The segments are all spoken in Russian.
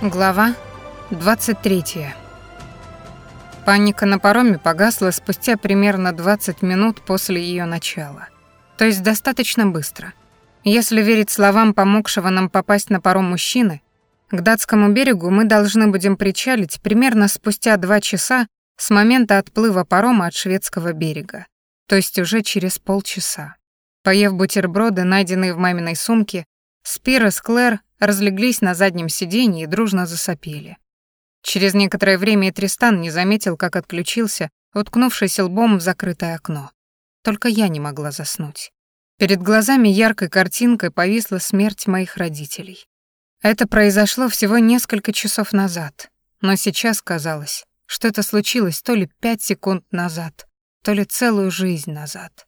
Глава 23. Паника на пароме погасла спустя примерно 20 минут после ее начала. То есть достаточно быстро. Если верить словам помогшего нам попасть на паром мужчины, к датскому берегу мы должны будем причалить примерно спустя 2 часа с момента отплыва парома от шведского берега, то есть уже через полчаса. Поев бутерброды, найденные в маминой сумке, Спир и Склэр разлеглись на заднем сиденье и дружно засопели. Через некоторое время и Тристан не заметил, как отключился, уткнувшись лбом в закрытое окно. Только я не могла заснуть. Перед глазами яркой картинкой повисла смерть моих родителей. Это произошло всего несколько часов назад, но сейчас казалось, что это случилось то ли пять секунд назад, то ли целую жизнь назад.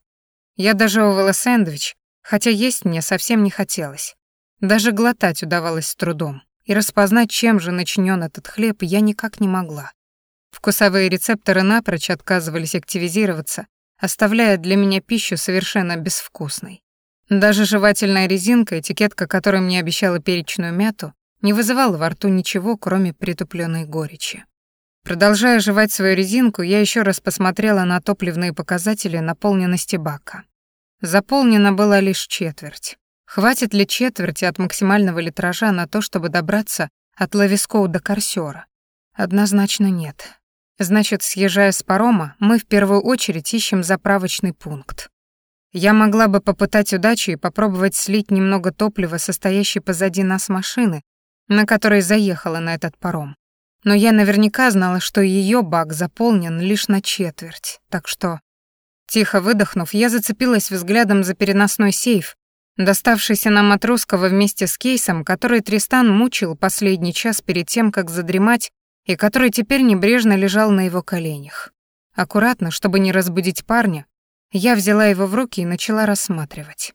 Я дожевывала сэндвич, хотя есть мне совсем не хотелось. Даже глотать удавалось с трудом, и распознать, чем же начинен этот хлеб, я никак не могла. Вкусовые рецепторы напрочь отказывались активизироваться, оставляя для меня пищу совершенно безвкусной. Даже жевательная резинка, этикетка которой мне обещала перечную мяту, не вызывала во рту ничего, кроме притупленной горечи. Продолжая жевать свою резинку, я еще раз посмотрела на топливные показатели наполненности бака. Заполнена была лишь четверть. Хватит ли четверти от максимального литража на то, чтобы добраться от Лавискоу до Корсёра? Однозначно нет. Значит, съезжая с парома, мы в первую очередь ищем заправочный пункт. Я могла бы попытать удачи и попробовать слить немного топлива, состоящей позади нас машины, на которой заехала на этот паром. Но я наверняка знала, что ее бак заполнен лишь на четверть, так что... Тихо выдохнув, я зацепилась взглядом за переносной сейф, доставшийся нам от русского вместе с кейсом, который Тристан мучил последний час перед тем, как задремать, и который теперь небрежно лежал на его коленях. Аккуратно, чтобы не разбудить парня, я взяла его в руки и начала рассматривать.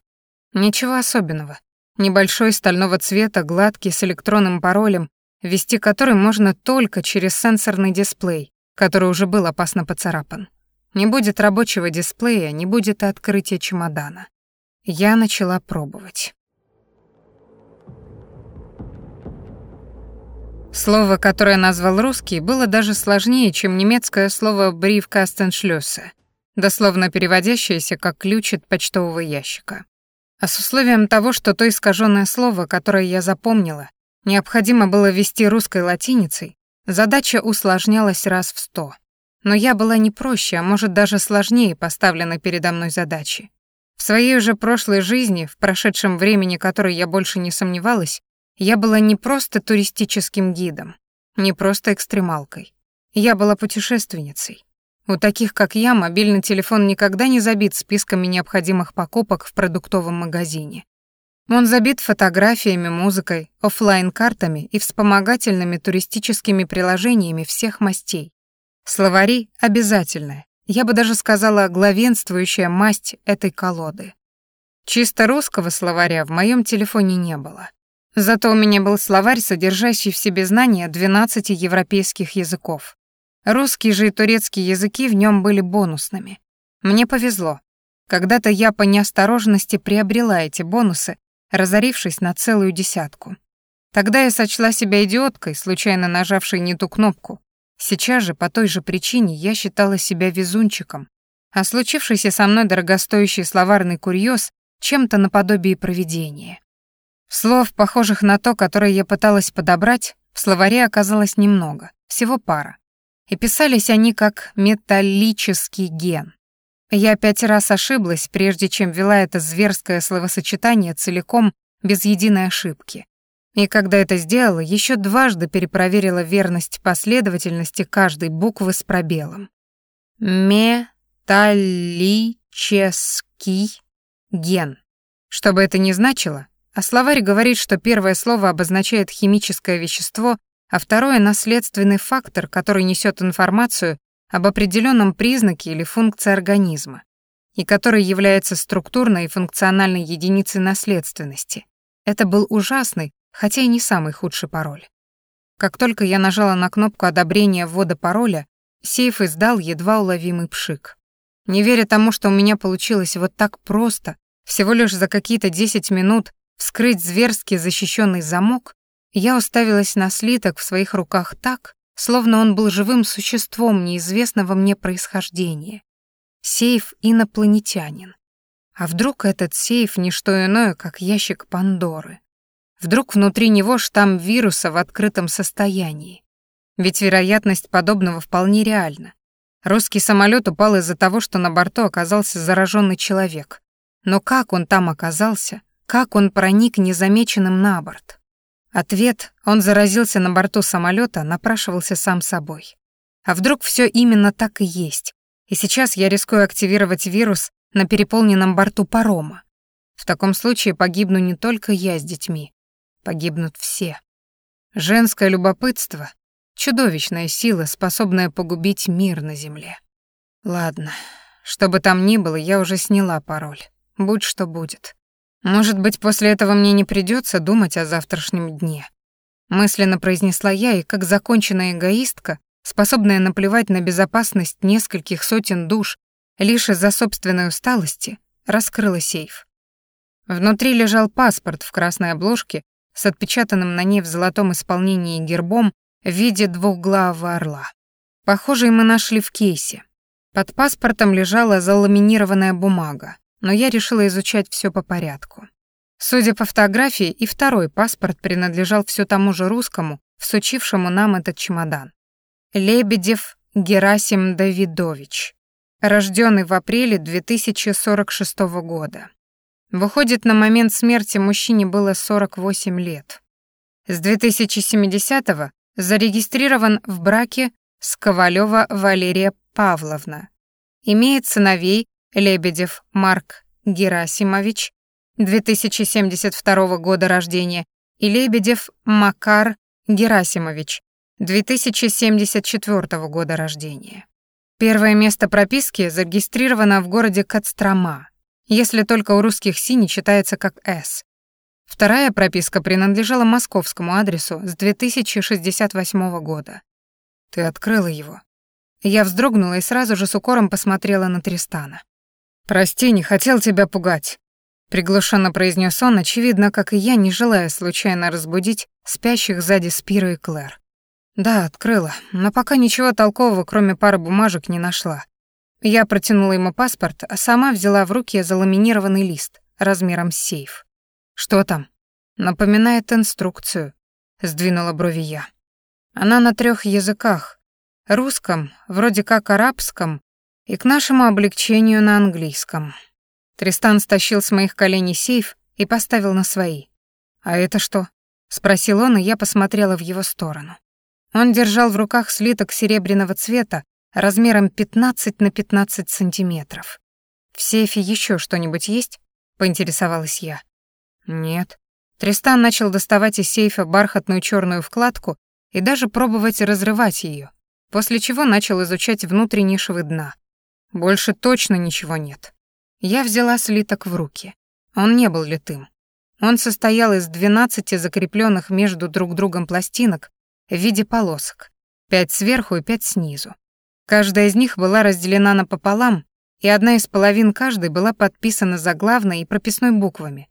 Ничего особенного. Небольшой стального цвета, гладкий, с электронным паролем, ввести который можно только через сенсорный дисплей, который уже был опасно поцарапан. Не будет рабочего дисплея, не будет и открытия чемодана. Я начала пробовать. Слово, которое назвал русский, было даже сложнее, чем немецкое слово «брифкастеншлёссе», дословно переводящееся как «ключ от почтового ящика». А с условием того, что то искаженное слово, которое я запомнила, необходимо было ввести русской латиницей, задача усложнялась раз в сто. Но я была не проще, а может даже сложнее поставленной передо мной задачи. В своей уже прошлой жизни, в прошедшем времени которой я больше не сомневалась, я была не просто туристическим гидом, не просто экстремалкой. Я была путешественницей. У таких, как я, мобильный телефон никогда не забит списками необходимых покупок в продуктовом магазине. Он забит фотографиями, музыкой, офлайн картами и вспомогательными туристическими приложениями всех мастей. Словари — обязательное, я бы даже сказала, главенствующая масть этой колоды. Чисто русского словаря в моем телефоне не было. Зато у меня был словарь, содержащий в себе знания 12 европейских языков. Русский же и турецкий языки в нем были бонусными. Мне повезло. Когда-то я по неосторожности приобрела эти бонусы, разорившись на целую десятку. Тогда я сочла себя идиоткой, случайно нажавшей не ту кнопку, Сейчас же по той же причине я считала себя везунчиком, а случившийся со мной дорогостоящий словарный курьез чем-то наподобие провидения. Слов, похожих на то, которое я пыталась подобрать, в словаре оказалось немного, всего пара. И писались они как «металлический ген». Я пять раз ошиблась, прежде чем ввела это зверское словосочетание целиком, без единой ошибки. И когда это сделала, еще дважды перепроверила верность последовательности каждой буквы с пробелом. Металлический ген. Что бы это ни значило, а словарь говорит, что первое слово обозначает химическое вещество, а второе — наследственный фактор, который несет информацию об определенном признаке или функции организма, и который является структурной и функциональной единицей наследственности. Это был ужасный, хотя и не самый худший пароль. Как только я нажала на кнопку одобрения ввода пароля, сейф издал едва уловимый пшик. Не веря тому, что у меня получилось вот так просто, всего лишь за какие-то 10 минут вскрыть зверски защищенный замок, Я уставилась на слиток в своих руках так, словно он был живым существом неизвестного мне происхождения. Сейф инопланетянин. А вдруг этот сейф не что иное, как ящик Пандоры? Вдруг внутри него штамм вируса в открытом состоянии? Ведь вероятность подобного вполне реальна. Русский самолет упал из-за того, что на борту оказался зараженный человек. Но как он там оказался? Как он проник незамеченным на борт? Ответ «он заразился на борту самолета напрашивался сам собой. А вдруг все именно так и есть? И сейчас я рискую активировать вирус на переполненном борту парома. В таком случае погибну не только я с детьми, погибнут все. Женское любопытство — чудовищная сила, способная погубить мир на Земле. Ладно, что бы там ни было, я уже сняла пароль. Будь что будет. Может быть, после этого мне не придется думать о завтрашнем дне. Мысленно произнесла я, и как законченная эгоистка, способная наплевать на безопасность нескольких сотен душ лишь из-за собственной усталости, раскрыла сейф. Внутри лежал паспорт в красной обложке с отпечатанным на ней в золотом исполнении гербом в виде двухглавого орла. Похожий мы нашли в кейсе. Под паспортом лежала заламинированная бумага, но я решила изучать все по порядку. Судя по фотографии, и второй паспорт принадлежал все тому же русскому, всучившему нам этот чемодан. Лебедев Герасим Давидович, рожденный в апреле 2046 года. Выходит, на момент смерти мужчине было 48 лет. С 2070-го зарегистрирован в браке с Ковалева Валерия Павловна. Имеет сыновей Лебедев Марк Герасимович, 2072 года рождения, и Лебедев Макар Герасимович, 2074 года рождения. Первое место прописки зарегистрировано в городе Кострома, если только у русских «Си» читается как «С». Вторая прописка принадлежала московскому адресу с 2068 года. Ты открыла его. Я вздрогнула и сразу же с укором посмотрела на Тристана. «Прости, не хотел тебя пугать», — приглушенно произнес он, очевидно, как и я, не желая случайно разбудить спящих сзади Спира и Клэр. «Да, открыла, но пока ничего толкового, кроме пары бумажек, не нашла. Я протянула ему паспорт, а сама взяла в руки заламинированный лист размером с сейф. «Что там?» «Напоминает инструкцию», — сдвинула брови я. «Она на трех языках. Русском, вроде как арабском, и к нашему облегчению на английском. Тристан стащил с моих коленей сейф и поставил на свои. «А это что?» — спросил он, и я посмотрела в его сторону. Он держал в руках слиток серебряного цвета размером 15 на 15 сантиметров. «В сейфе еще что-нибудь есть?» — поинтересовалась я. «Нет». Тристан начал доставать из сейфа бархатную черную вкладку и даже пробовать разрывать ее, после чего начал изучать внутренние швы дна. Больше точно ничего нет. Я взяла слиток в руки. Он не был литым. Он состоял из 12 закрепленных между друг другом пластинок в виде полосок, пять сверху и пять снизу. Каждая из них была разделена напополам, и одна из половин каждой была подписана заглавной и прописной буквами,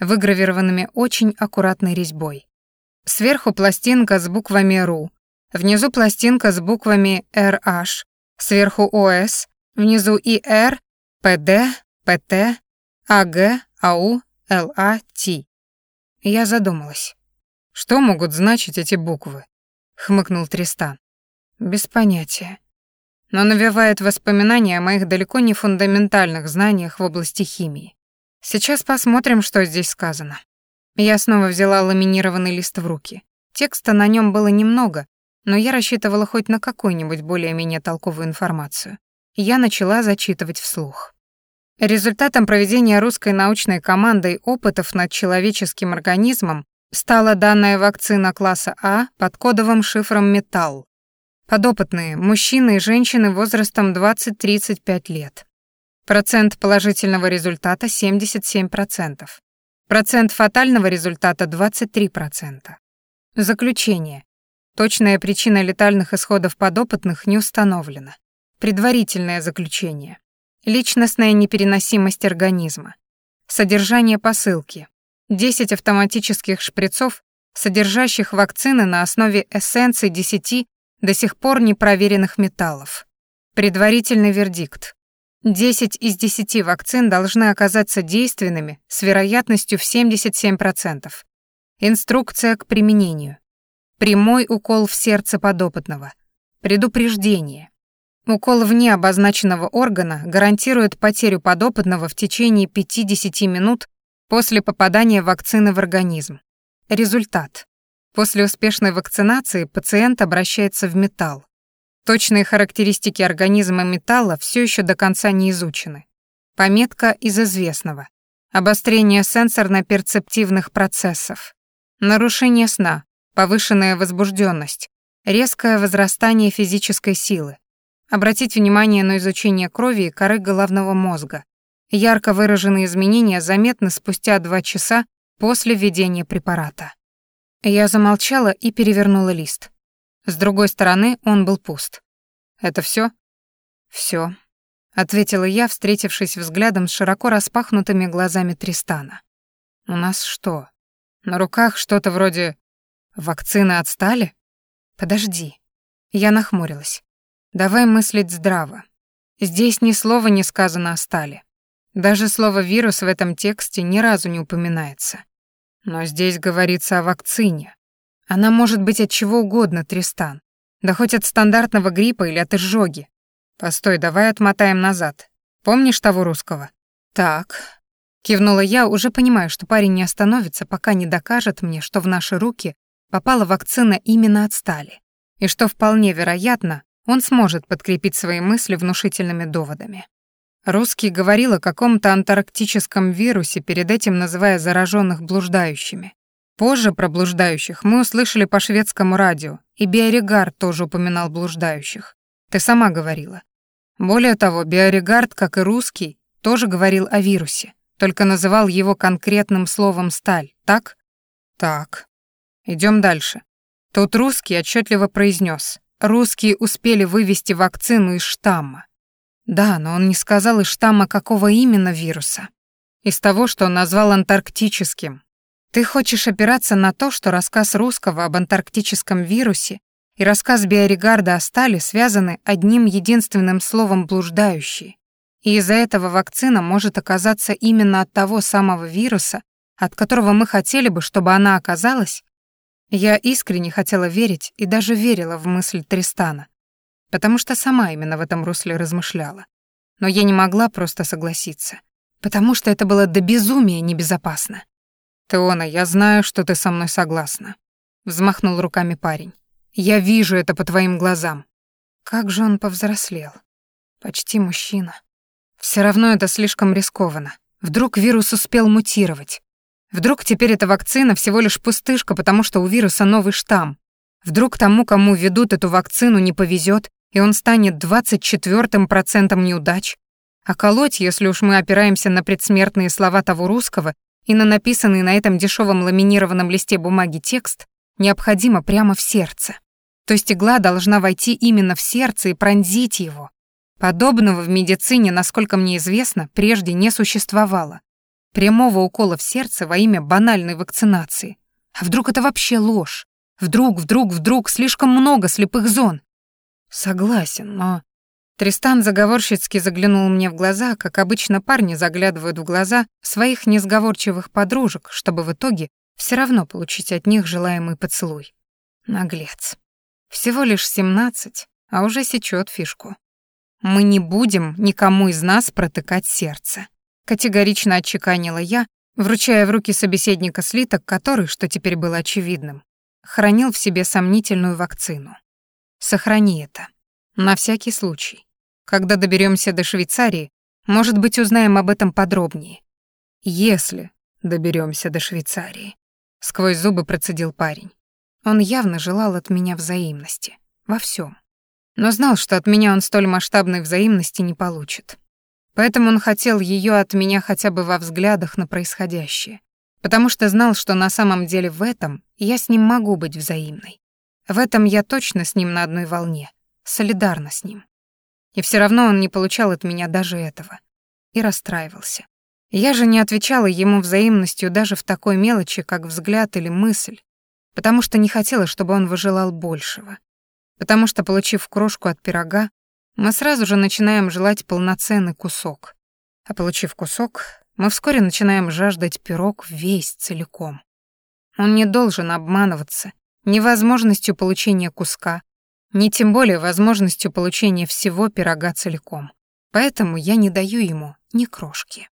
выгравированными очень аккуратной резьбой. Сверху пластинка с буквами РУ, внизу пластинка с буквами РH, сверху ОС, Внизу ИР, ПД, ПТ, АГ, АУ, ЛА, Т. Я задумалась. Что могут значить эти буквы? Хмыкнул Тристан. Без понятия. Но навевает воспоминания о моих далеко не фундаментальных знаниях в области химии. Сейчас посмотрим, что здесь сказано. Я снова взяла ламинированный лист в руки. Текста на нем было немного, но я рассчитывала хоть на какую-нибудь более-менее толковую информацию я начала зачитывать вслух. Результатом проведения русской научной командой опытов над человеческим организмом стала данная вакцина класса А под кодовым шифром «Металл». Подопытные – мужчины и женщины возрастом 20-35 лет. Процент положительного результата – 77%. Процент фатального результата – 23%. Заключение. Точная причина летальных исходов подопытных не установлена. Предварительное заключение. Личностная непереносимость организма. Содержание посылки. 10 автоматических шприцов содержащих вакцины на основе эссенций 10 до сих пор непроверенных металлов. Предварительный вердикт. 10 из 10 вакцин должны оказаться действенными с вероятностью в 77%. Инструкция к применению. Прямой укол в сердце подопытного. Предупреждение. Укол вне обозначенного органа гарантирует потерю подопытного в течение 5-10 минут после попадания вакцины в организм. Результат. После успешной вакцинации пациент обращается в металл. Точные характеристики организма металла все еще до конца не изучены. Пометка из известного. Обострение сенсорно-перцептивных процессов. Нарушение сна, повышенная возбужденность, резкое возрастание физической силы. Обратить внимание на изучение крови и коры головного мозга. Ярко выраженные изменения заметны спустя 2 часа после введения препарата. Я замолчала и перевернула лист. С другой стороны он был пуст. «Это все? Все, ответила я, встретившись взглядом с широко распахнутыми глазами Тристана. «У нас что, на руках что-то вроде вакцины отстали? Подожди». Я нахмурилась. «Давай мыслить здраво. Здесь ни слова не сказано о стали. Даже слово «вирус» в этом тексте ни разу не упоминается. Но здесь говорится о вакцине. Она может быть от чего угодно, Тристан. Да хоть от стандартного гриппа или от изжоги. Постой, давай отмотаем назад. Помнишь того русского? Так. Кивнула я, уже понимая, что парень не остановится, пока не докажет мне, что в наши руки попала вакцина именно от стали. И что вполне вероятно, он сможет подкрепить свои мысли внушительными доводами. Русский говорил о каком-то антарктическом вирусе, перед этим называя зараженных блуждающими. Позже про блуждающих мы услышали по шведскому радио, и Биоригард тоже упоминал блуждающих. Ты сама говорила. Более того, Биоригард, как и русский, тоже говорил о вирусе, только называл его конкретным словом «сталь», так? Так. Идем дальше. Тут русский отчетливо произнес: русские успели вывести вакцину из штамма. Да, но он не сказал из штамма какого именно вируса. Из того, что он назвал антарктическим. Ты хочешь опираться на то, что рассказ русского об антарктическом вирусе и рассказ Биоригарда о стали связаны одним единственным словом «блуждающий». И из-за этого вакцина может оказаться именно от того самого вируса, от которого мы хотели бы, чтобы она оказалась? Я искренне хотела верить и даже верила в мысль Тристана, потому что сама именно в этом русле размышляла. Но я не могла просто согласиться, потому что это было до безумия небезопасно. «Теона, я знаю, что ты со мной согласна», — взмахнул руками парень. «Я вижу это по твоим глазам». Как же он повзрослел. Почти мужчина. Все равно это слишком рискованно. Вдруг вирус успел мутировать. Вдруг теперь эта вакцина всего лишь пустышка, потому что у вируса новый штамм. Вдруг тому, кому ведут эту вакцину, не повезет, и он станет двадцать четвертым процентом неудач. А колоть, если уж мы опираемся на предсмертные слова того русского и на написанный на этом дешевом ламинированном листе бумаги текст, необходимо прямо в сердце. То есть игла должна войти именно в сердце и пронзить его. Подобного в медицине, насколько мне известно, прежде не существовало. Прямого укола в сердце во имя банальной вакцинации. А вдруг это вообще ложь? Вдруг, вдруг, вдруг слишком много слепых зон, Согласен, но... Тристан заговорщицки заглянул мне в глаза, как обычно парни заглядывают в глаза своих несговорчивых подружек, чтобы в итоге все равно получить от них желаемый поцелуй. Наглец. Всего лишь семнадцать, а уже сечет фишку. Мы не будем никому из нас протыкать сердце. Категорично отчеканила я, вручая в руки собеседника слиток, который, что теперь было очевидным, хранил в себе сомнительную вакцину. Сохрани это. На всякий случай. Когда доберемся до Швейцарии, может быть, узнаем об этом подробнее. Если доберемся до Швейцарии. Сквозь зубы процедил парень. Он явно желал от меня взаимности. Во всем. Но знал, что от меня он столь масштабной взаимности не получит. Поэтому он хотел ее от меня хотя бы во взглядах на происходящее. Потому что знал, что на самом деле в этом я с ним могу быть взаимной. В этом я точно с ним на одной волне, солидарна с ним. И все равно он не получал от меня даже этого. И расстраивался. Я же не отвечала ему взаимностью даже в такой мелочи, как взгляд или мысль. потому что не хотела, чтобы он выжелал большего. Потому что, получив крошку от пирога, мы сразу же начинаем желать полноценный кусок. А получив кусок, мы вскоре начинаем жаждать пирог весь целиком. Он не должен обманываться ни возможностью получения куска, ни тем более возможностью получения всего пирога целиком. Поэтому я не даю ему ни крошки.